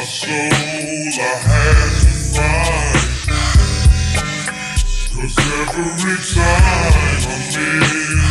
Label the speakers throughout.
Speaker 1: my soul I had to find. Cause every time I'm in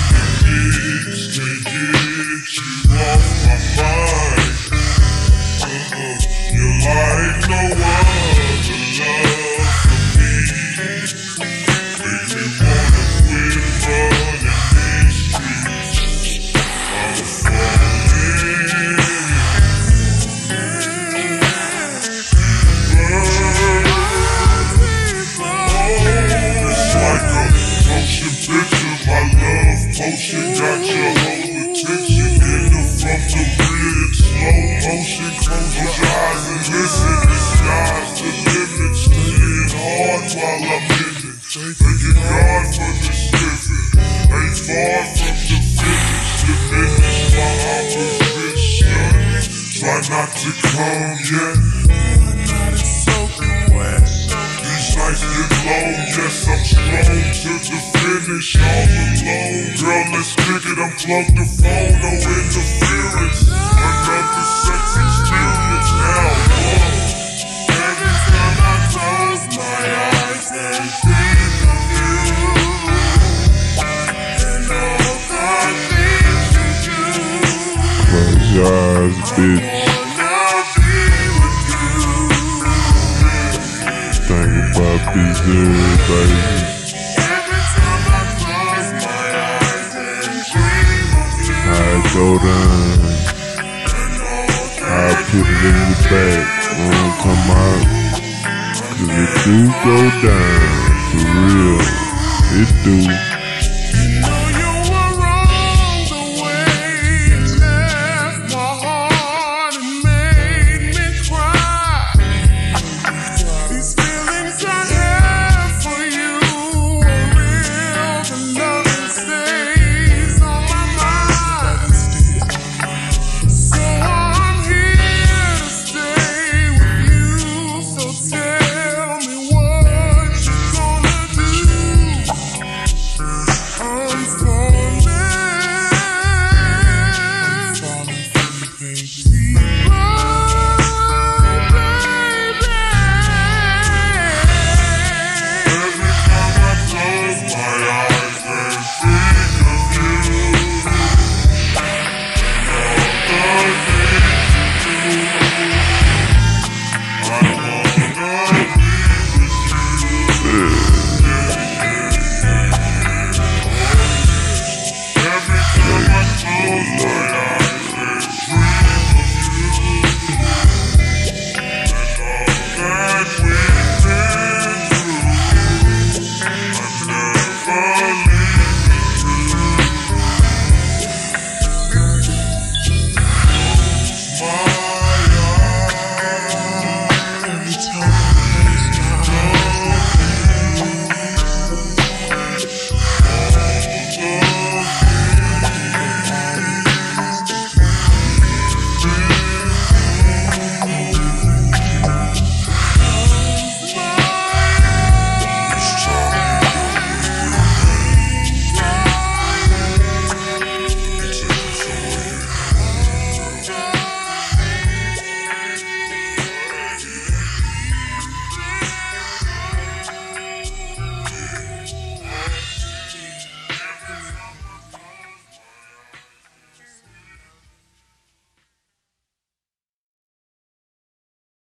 Speaker 1: motion picture. My love potion got your whole attention. In the from the grid, slow motion. Close your eyes and listen. The sky's the limit. Staying hard while I'm in it. Thanking God for this living. Ain't far from the finish. Diminish my opposition. Try not to come yet. Yes, I'm strong to the finish, all alone. Girl, let's kick it, unplug the phone, no interference. I close my the things you do,
Speaker 2: Close your eyes, bitch.
Speaker 1: Of you,
Speaker 2: How it go down. I put it in the back. Won't come out. Cause it do go down. For real. It do. free.